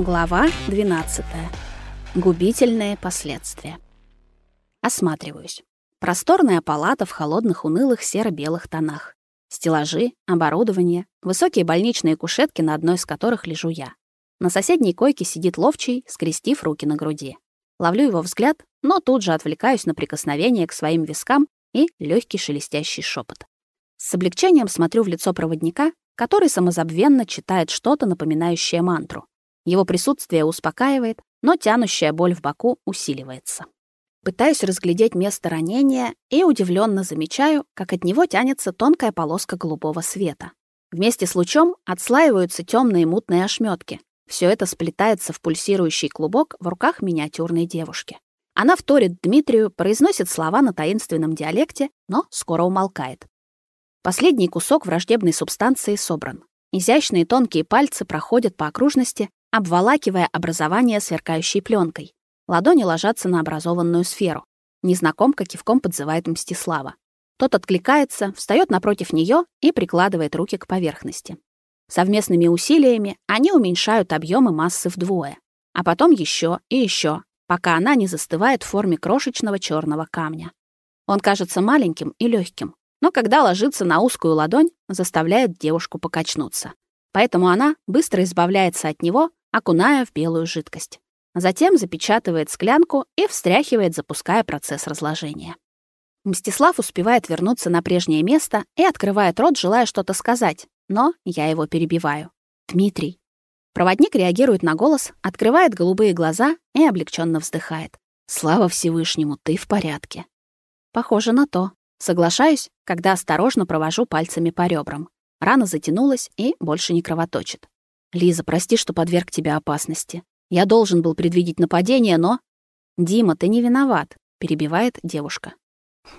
Глава 12. Губительные последствия. Осматриваюсь. Просторная палата в холодных унылых серо-белых тонах. Стеллажи, оборудование, высокие больничные кушетки, на одной из которых лежу я. На соседней койке сидит ловчий, скрестив руки на груди. Ловлю его взгляд, но тут же отвлекаюсь на прикосновение к своим вискам и легкий шелестящий шепот. С облегчением смотрю в лицо проводника, который самозабвенно читает что-то, напоминающее мантру. Его присутствие успокаивает, но тянущая боль в боку усиливается. Пытаюсь разглядеть место ранения и удивленно замечаю, как от него тянется тонкая полоска голубого света. Вместе с лучом отслаиваются темные мутные ошметки. Все это сплетается в пульсирующий клубок в руках миниатюрной девушки. Она вторит Дмитрию, произносит слова на таинственном диалекте, но скоро умолкает. Последний кусок враждебной субстанции собран. Изящные тонкие пальцы проходят по окружности, обволакивая образование сверкающей пленкой. Ладони ложатся на образованную сферу. Незнакомка кивком подзывает Мстислава. Тот откликается, встает напротив нее и прикладывает руки к поверхности. Совместными усилиями они уменьшают объемы массы вдвое, а потом еще и еще, пока она не застывает в форме крошечного черного камня. Он кажется маленьким и легким, но когда ложится на узкую ладонь, заставляет девушку покачнуться. Поэтому она быстро избавляется от него окуная в белую жидкость. Затем запечатывает склянку и встряхивает, запуская процесс разложения. Мстислав успевает вернуться на прежнее место и открывает рот, желая что-то сказать, но я его перебиваю. «Дмитрий». Проводник реагирует на голос, открывает голубые глаза и облегченно вздыхает. «Слава Всевышнему, ты в порядке». Похоже на то. Соглашаюсь, когда осторожно провожу пальцами по ребрам. Рана затянулась и больше не кровоточит. Лиза, прости, что подверг тебя опасности. Я должен был предвидеть нападение, но... Дима, ты не виноват, перебивает девушка.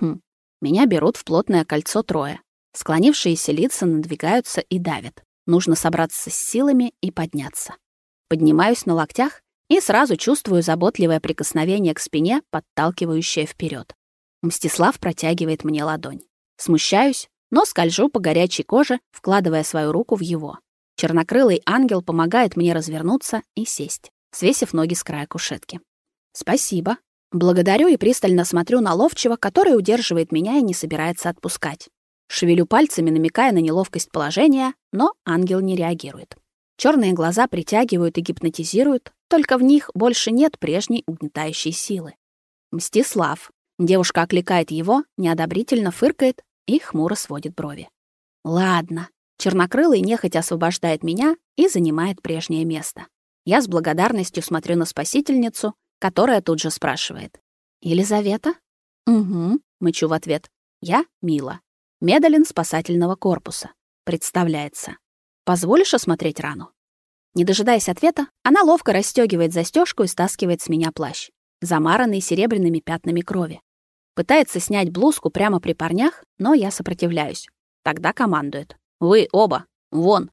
Хм. Меня берут в плотное кольцо трое. Склонившиеся лица надвигаются и давят. Нужно собраться с силами и подняться. Поднимаюсь на локтях и сразу чувствую заботливое прикосновение к спине, подталкивающее вперед. Мстислав протягивает мне ладонь. Смущаюсь, но скольжу по горячей коже, вкладывая свою руку в его. Чернокрылый ангел помогает мне развернуться и сесть, свесив ноги с края кушетки. Спасибо. Благодарю и пристально смотрю на ловчего, который удерживает меня и не собирается отпускать. Шевелю пальцами, намекая на неловкость положения, но ангел не реагирует. Черные глаза притягивают и гипнотизируют, только в них больше нет прежней угнетающей силы. Мстислав. Девушка окликает его, неодобрительно фыркает и хмуро сводит брови. Ладно, Чернокрылый нехотя освобождает меня и занимает прежнее место. Я с благодарностью смотрю на спасительницу, которая тут же спрашивает. «Елизавета?» «Угу», — мычу в ответ. «Я Мила, медалин спасательного корпуса». Представляется. «Позволишь осмотреть рану?» Не дожидаясь ответа, она ловко расстегивает застежку и стаскивает с меня плащ, замаранный серебряными пятнами крови. Пытается снять блузку прямо при парнях, но я сопротивляюсь. Тогда командует. Вы оба. Вон.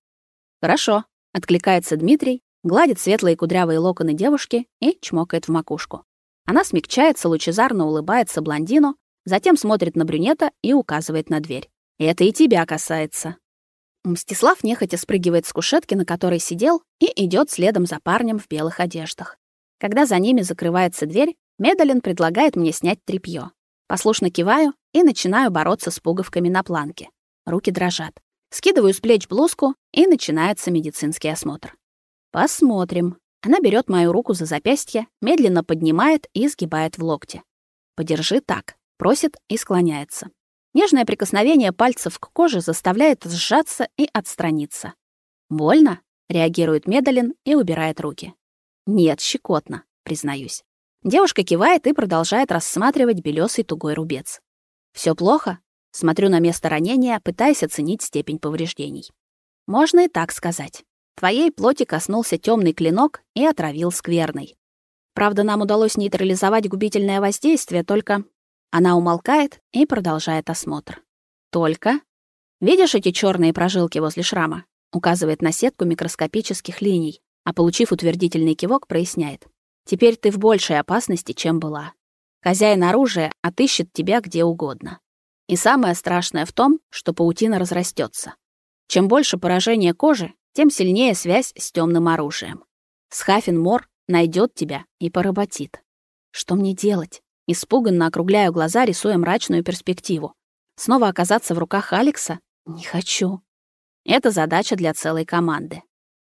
Хорошо, откликается Дмитрий, гладит светлые кудрявые локоны девушки и чмокает в макушку. Она смягчается, лучезарно улыбается блондину, затем смотрит на брюнета и указывает на дверь. Это и тебя касается. Мстислав нехотя спрыгивает с кушетки, на которой сидел, и идет следом за парнем в белых одеждах. Когда за ними закрывается дверь, Медалин предлагает мне снять тряпьё. Послушно киваю и начинаю бороться с пуговками на планке. Руки дрожат. Скидываю с плеч блузку, и начинается медицинский осмотр. Посмотрим. Она берет мою руку за запястье, медленно поднимает и сгибает в локте. «Подержи так», — просит и склоняется. Нежное прикосновение пальцев к коже заставляет сжаться и отстраниться. «Больно?» — реагирует Медалин и убирает руки. «Нет, щекотно», — признаюсь. Девушка кивает и продолжает рассматривать белесый тугой рубец. Все плохо?» Смотрю на место ранения, пытаясь оценить степень повреждений. Можно и так сказать. Твоей плоти коснулся темный клинок и отравил скверный. Правда, нам удалось нейтрализовать губительное воздействие, только... Она умолкает и продолжает осмотр. Только... Видишь эти черные прожилки возле шрама? Указывает на сетку микроскопических линий, а получив утвердительный кивок, проясняет. Теперь ты в большей опасности, чем была. Хозяин оружия отыщет тебя где угодно. И самое страшное в том, что паутина разрастется. Чем больше поражения кожи, тем сильнее связь с темным оружием. Схафин Мор найдет тебя и поработит. Что мне делать? Испуганно округляю глаза, рисуя мрачную перспективу. Снова оказаться в руках Алекса? Не хочу. Это задача для целой команды.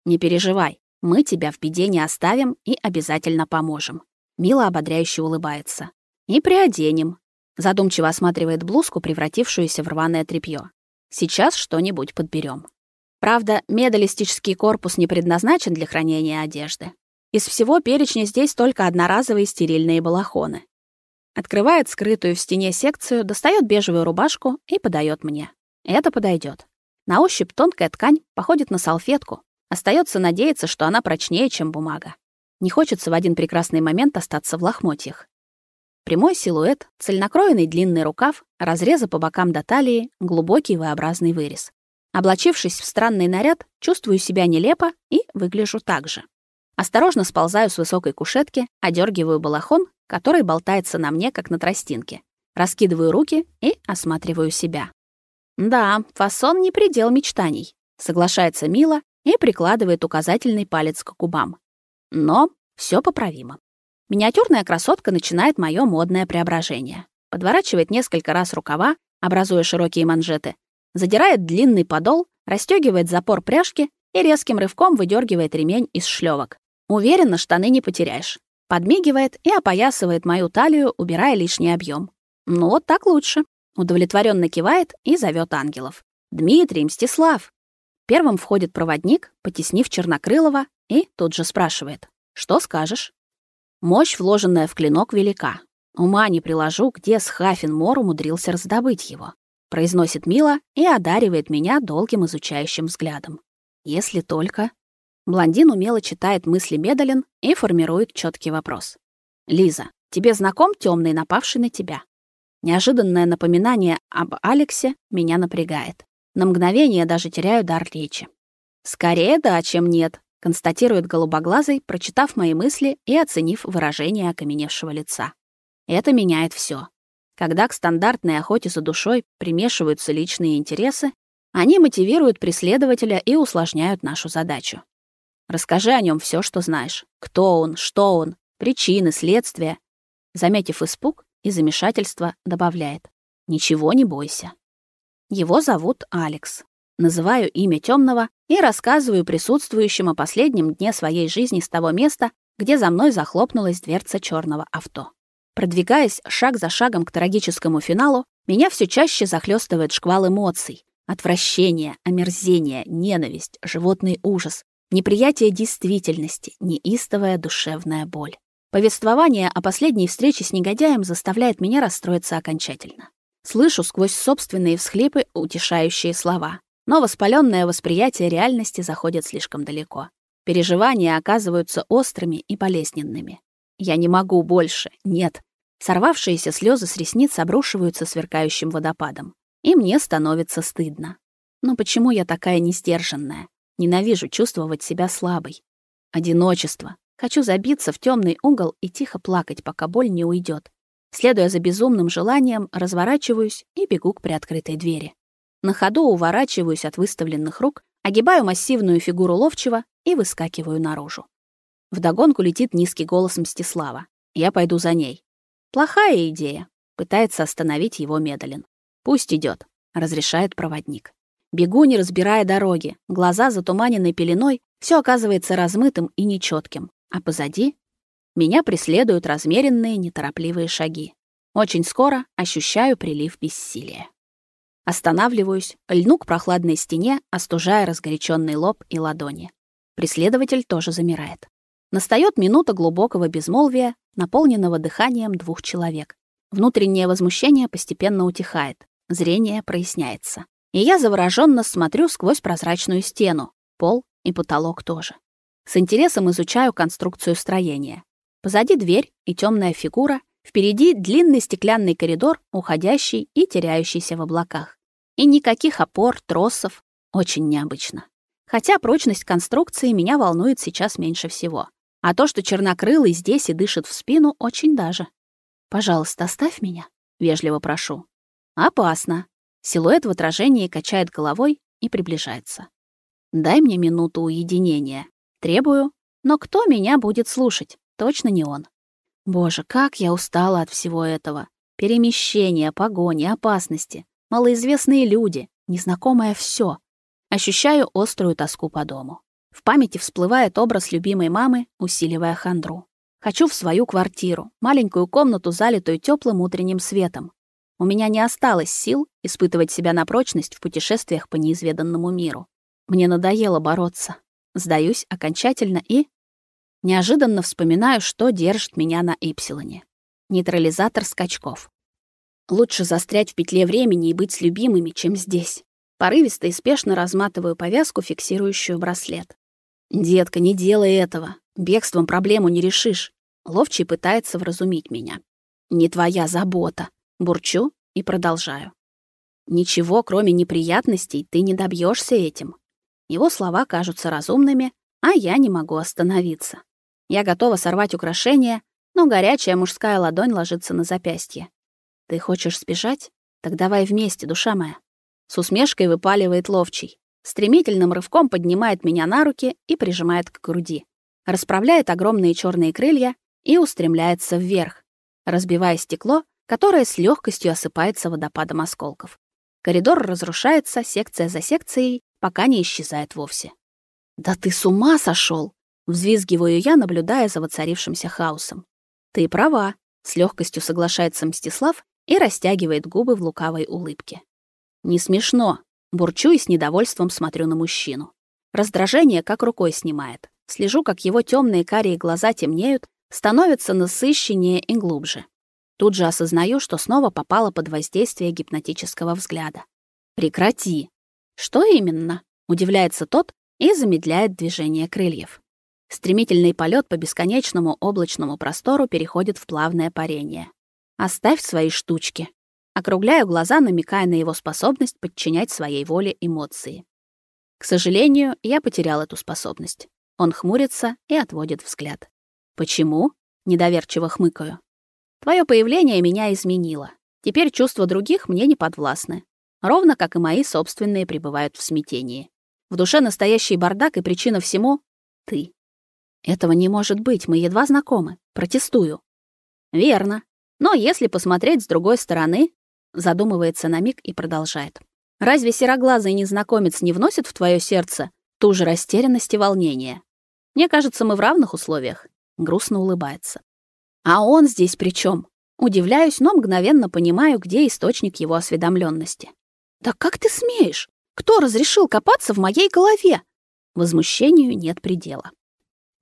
Не переживай, мы тебя в беде не оставим и обязательно поможем. Мила ободряюще улыбается. И приоденем. Задумчиво осматривает блузку, превратившуюся в рваное тряпье. Сейчас что-нибудь подберем. Правда, медалистический корпус не предназначен для хранения одежды. Из всего перечня здесь только одноразовые стерильные балахоны. Открывает скрытую в стене секцию, достает бежевую рубашку и подает мне. Это подойдет. На ощупь тонкая ткань походит на салфетку. Остается надеяться, что она прочнее, чем бумага. Не хочется в один прекрасный момент остаться в лохмотьях. Прямой силуэт, цельнокроенный длинный рукав, разрезы по бокам до талии, глубокий V-образный вырез. Облачившись в странный наряд, чувствую себя нелепо и выгляжу так же. Осторожно сползаю с высокой кушетки, одергиваю балахон, который болтается на мне, как на тростинке. Раскидываю руки и осматриваю себя. Да, фасон не предел мечтаний, соглашается Мила и прикладывает указательный палец к губам. Но все поправимо. Миниатюрная красотка начинает мое модное преображение. Подворачивает несколько раз рукава, образуя широкие манжеты, задирает длинный подол, расстегивает запор пряжки и резким рывком выдергивает ремень из шлевок. Уверена, штаны не потеряешь. Подмигивает и опоясывает мою талию, убирая лишний объем. Ну вот так лучше. Удовлетворенно кивает и зовет ангелов. Дмитрий, Мстислав. Первым входит проводник, потеснив Чернокрылова, и тут же спрашивает: "Что скажешь?" Мощь, вложенная в клинок, велика. Ума не приложу, где Схафин Мор умудрился раздобыть его. Произносит Мила и одаривает меня долгим изучающим взглядом. Если только... Блондин умело читает мысли Медалин и формирует четкий вопрос. «Лиза, тебе знаком темный, напавший на тебя?» Неожиданное напоминание об Алексе меня напрягает. На мгновение даже теряю дар речи. «Скорее да, чем нет», констатирует голубоглазый, прочитав мои мысли и оценив выражение окаменевшего лица. Это меняет все. Когда к стандартной охоте за душой примешиваются личные интересы, они мотивируют преследователя и усложняют нашу задачу. Расскажи о нем все, что знаешь. Кто он, что он, причины, следствия. Заметив испуг и замешательство, добавляет. Ничего не бойся. Его зовут Алекс. Называю имя темного и рассказываю присутствующим о последнем дне своей жизни с того места, где за мной захлопнулась дверца черного авто. Продвигаясь шаг за шагом к трагическому финалу, меня все чаще захлестывает шквал эмоций: отвращение, омерзение, ненависть, животный ужас, неприятие действительности, неистовая душевная боль. Повествование о последней встрече с негодяем заставляет меня расстроиться окончательно. Слышу сквозь собственные всхлипы утешающие слова. Но воспаленное восприятие реальности заходит слишком далеко. Переживания оказываются острыми и болезненными. Я не могу больше, нет. Сорвавшиеся слезы с ресниц обрушиваются сверкающим водопадом. И мне становится стыдно. Но почему я такая несдержанная? Ненавижу чувствовать себя слабой. Одиночество. Хочу забиться в темный угол и тихо плакать, пока боль не уйдет. Следуя за безумным желанием, разворачиваюсь и бегу к приоткрытой двери. На ходу уворачиваюсь от выставленных рук, огибаю массивную фигуру ловчего и выскакиваю наружу. Вдогонку летит низкий голос Мстислава. Я пойду за ней. Плохая идея. Пытается остановить его Медалин. Пусть идет, разрешает проводник. Бегу, не разбирая дороги. Глаза затуманены пеленой, все оказывается размытым и нечетким. А позади меня преследуют размеренные, неторопливые шаги. Очень скоро ощущаю прилив бессилия. Останавливаюсь, льну к прохладной стене, остужая разгоряченный лоб и ладони. Преследователь тоже замирает. Настает минута глубокого безмолвия, наполненного дыханием двух человек. Внутреннее возмущение постепенно утихает, зрение проясняется. И я завороженно смотрю сквозь прозрачную стену, пол и потолок тоже. С интересом изучаю конструкцию строения. Позади дверь и темная фигура, впереди длинный стеклянный коридор, уходящий и теряющийся в облаках. И никаких опор, тросов. Очень необычно. Хотя прочность конструкции меня волнует сейчас меньше всего. А то, что чернокрылый здесь и дышит в спину, очень даже. «Пожалуйста, оставь меня», — вежливо прошу. «Опасно». Силуэт в отражении качает головой и приближается. «Дай мне минуту уединения. Требую, Но кто меня будет слушать? Точно не он. Боже, как я устала от всего этого. Перемещения, погони, опасности, малоизвестные люди, незнакомое все. Ощущаю острую тоску по дому. В памяти всплывает образ любимой мамы, усиливая хандру. Хочу в свою квартиру, маленькую комнату, залитую теплым утренним светом. У меня не осталось сил испытывать себя на прочность в путешествиях по неизведанному миру. Мне надоело бороться. Сдаюсь окончательно и... Неожиданно вспоминаю, что держит меня на Ипсилоне. Нейтрализатор скачков. Лучше застрять в петле времени и быть с любимыми, чем здесь. Порывисто и спешно разматываю повязку, фиксирующую браслет. «Детка, не делай этого. Бегством проблему не решишь». Ловчий пытается вразумить меня. «Не твоя забота». Бурчу и продолжаю. «Ничего, кроме неприятностей, ты не добьешься этим». Его слова кажутся разумными, а я не могу остановиться. Я готова сорвать украшение, но горячая мужская ладонь ложится на запястье. «Ты хочешь сбежать? Так давай вместе, душа моя». С усмешкой выпаливает ловчий. Стремительным рывком поднимает меня на руки и прижимает к груди. Расправляет огромные черные крылья и устремляется вверх, разбивая стекло, которое с легкостью осыпается водопадом осколков. Коридор разрушается секция за секцией, пока не исчезает вовсе. «Да ты с ума сошел! Взвизгиваю я, наблюдая за воцарившимся хаосом. «Ты права», — с легкостью соглашается Мстислав и растягивает губы в лукавой улыбке. Не смешно. Бурчу и с недовольством смотрю на мужчину. Раздражение как рукой снимает. Слежу, как его темные карие глаза темнеют, становятся насыщеннее и глубже. Тут же осознаю, что снова попала под воздействие гипнотического взгляда. «Прекрати!» «Что именно?» — удивляется тот и замедляет движение крыльев. Стремительный полет по бесконечному облачному простору переходит в плавное парение. «Оставь свои штучки», Округляю глаза, намекая на его способность подчинять своей воле эмоции. К сожалению, я потерял эту способность. Он хмурится и отводит взгляд. «Почему?» — недоверчиво хмыкаю. «Твое появление меня изменило. Теперь чувства других мне не подвластны. Ровно как и мои собственные пребывают в смятении. В душе настоящий бардак, и причина всему — ты. Этого не может быть, мы едва знакомы. Протестую. Верно. Но если посмотреть с другой стороны, задумывается на миг и продолжает. Разве сероглазый незнакомец не вносит в твое сердце ту же растерянность и волнение? Мне кажется, мы в равных условиях. Грустно улыбается. А он здесь при чем? Удивляюсь, но мгновенно понимаю, где источник его осведомленности. Да как ты смеешь? Кто разрешил копаться в моей голове? Возмущению нет предела.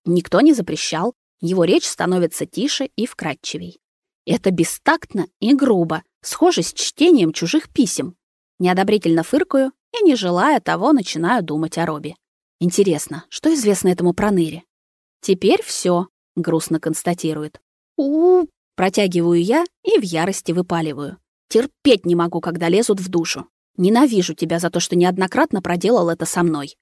Никто не запрещал, его речь становится тише и вкрадчивей. Это бестактно и грубо, схоже с чтением чужих писем. Неодобрительно фыркаю и, не желая того, начинаю думать о Робби. Интересно, что известно этому проныре? Теперь все, грустно констатирует. у, -у, протягиваю я и в ярости выпаливаю. Терпеть не могу, когда лезут в душу. Ненавижу тебя за то, что неоднократно проделал это со мной.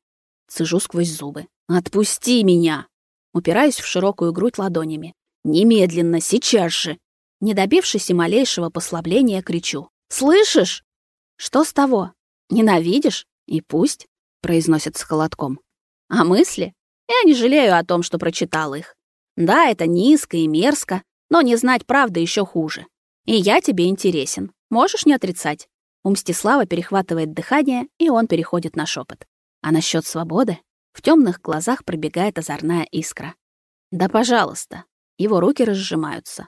Цежу сквозь зубы. Отпусти меня. Упираюсь в широкую грудь ладонями. Немедленно, сейчас же. Не добившись и малейшего послабления, кричу. «Слышишь?» «Что с того? Ненавидишь? И пусть», — произносит с холодком. «А мысли? Я не жалею о том, что прочитал их. Да, это низко и мерзко, но не знать правды еще хуже. И я тебе интересен. Можешь не отрицать?» У Мстислава перехватывает дыхание, и он переходит на шепот. А насчет свободы? В темных глазах пробегает озорная искра. «Да, пожалуйста». Его руки разжимаются.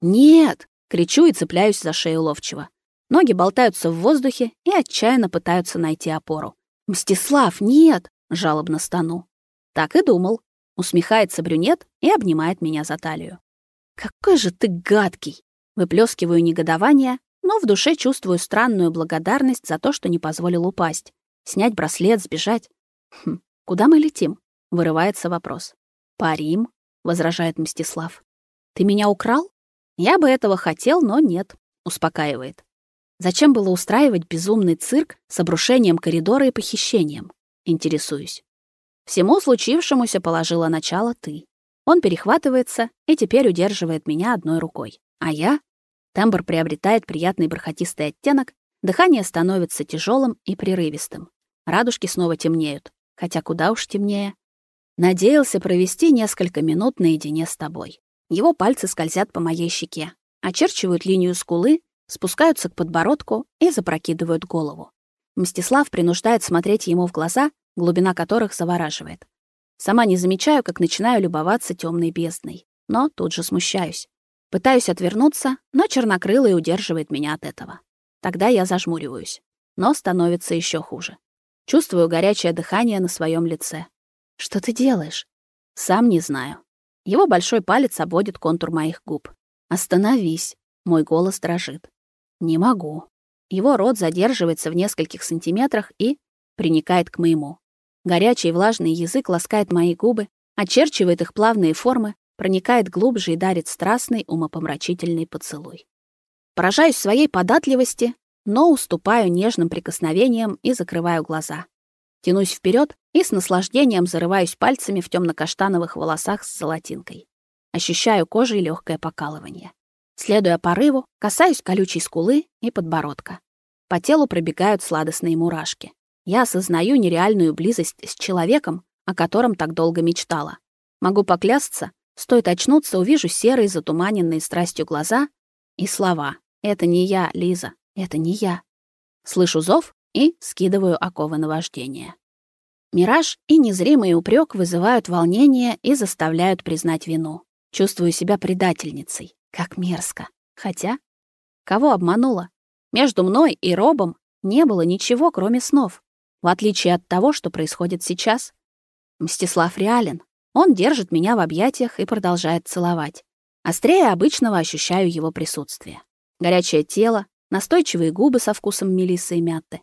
«Нет!» — кричу и цепляюсь за шею ловчего. Ноги болтаются в воздухе и отчаянно пытаются найти опору. «Мстислав, нет!» — жалобно стану. «Так и думал». Усмехается брюнет и обнимает меня за талию. «Какой же ты гадкий!» Выплескиваю негодование, но в душе чувствую странную благодарность за то, что не позволил упасть. Снять браслет, сбежать. Хм, куда мы летим? Вырывается вопрос. «Парим», — возражает Мстислав. «Ты меня украл?» Я бы этого хотел, но нет, успокаивает. Зачем было устраивать безумный цирк с обрушением коридора и похищением? Интересуюсь. Всему случившемуся положила начало ты. Он перехватывается и теперь удерживает меня одной рукой. А я? Тембр приобретает приятный бархатистый оттенок, дыхание становится тяжелым и прерывистым. Радужки снова темнеют, хотя куда уж темнее. Надеялся провести несколько минут наедине с тобой. Его пальцы скользят по моей щеке, очерчивают линию скулы, спускаются к подбородку и запрокидывают голову. Мстислав принуждает смотреть ему в глаза, глубина которых завораживает. Сама не замечаю, как начинаю любоваться темной бездной, но тут же смущаюсь. Пытаюсь отвернуться, но чернокрылый удерживает меня от этого. Тогда я зажмуриваюсь, но становится еще хуже. Чувствую горячее дыхание на своем лице. Что ты делаешь? Сам не знаю. Его большой палец обводит контур моих губ. Остановись. Мой голос дрожит. Не могу. Его рот задерживается в нескольких сантиметрах и приникает к моему. Горячий влажный язык ласкает мои губы, очерчивает их плавные формы, проникает глубже и дарит страстный, умопомрачительный поцелуй. Поражаюсь своей податливости, но уступаю нежным прикосновениям и закрываю глаза. Тянусь вперед и с наслаждением зарываюсь пальцами в темно-каштановых волосах с золотинкой. Ощущаю кожей легкое покалывание. Следуя порыву, касаюсь колючей скулы и подбородка. По телу пробегают сладостные мурашки. Я осознаю нереальную близость с человеком, о котором так долго мечтала. Могу поклясться, стоит очнуться, увижу серые, затуманенные страстью глаза и слова. «Это не я, Лиза, это не я». Слышу зов и скидываю оковы на вождение. Мираж и незримый упрек вызывают волнение и заставляют признать вину. Чувствую себя предательницей. Как мерзко. Хотя, кого обманула? Между мной и Робом не было ничего, кроме снов. В отличие от того, что происходит сейчас. Мстислав реален. Он держит меня в объятиях и продолжает целовать. Острее обычного ощущаю его присутствие. Горячее тело, настойчивые губы со вкусом мелиссы и мяты.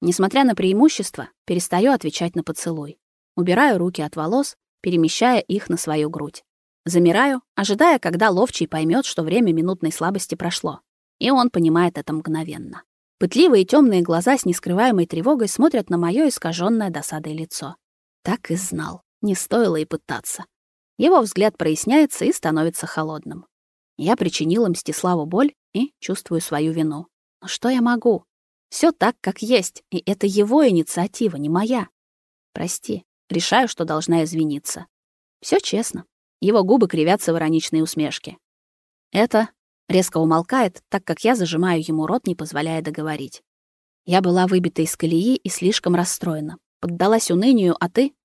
Несмотря на преимущество, перестаю отвечать на поцелуй. Убираю руки от волос, перемещая их на свою грудь. Замираю, ожидая, когда ловчий поймет, что время минутной слабости прошло. И он понимает это мгновенно. Пытливые темные глаза с нескрываемой тревогой смотрят на мое искаженное досадой лицо. Так и знал. Не стоило и пытаться. Его взгляд проясняется и становится холодным. Я причинила Мстиславу боль и чувствую свою вину. Но что я могу? Все так, как есть, и это его инициатива, не моя. Прости, решаю, что должна извиниться. Все честно. Его губы кривятся в ироничной усмешке. Это резко умолкает, так как я зажимаю ему рот, не позволяя договорить. Я была выбита из колеи и слишком расстроена. Поддалась унынию, а ты?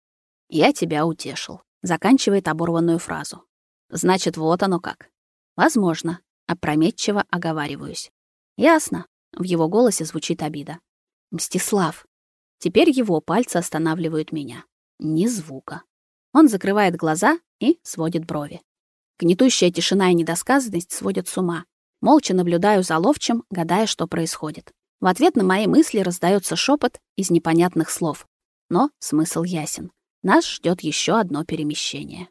Я тебя утешил. Заканчивает оборванную фразу. Значит, вот оно как. Возможно. Опрометчиво оговариваюсь. Ясно. В его голосе звучит обида. Мстислав. Теперь его пальцы останавливают меня. Ни звука. Он закрывает глаза и сводит брови. Гнетущая тишина и недосказанность сводят с ума. Молча наблюдаю за ловчим, гадая, что происходит. В ответ на мои мысли раздается шепот из непонятных слов. Но смысл ясен. Нас ждет еще одно перемещение.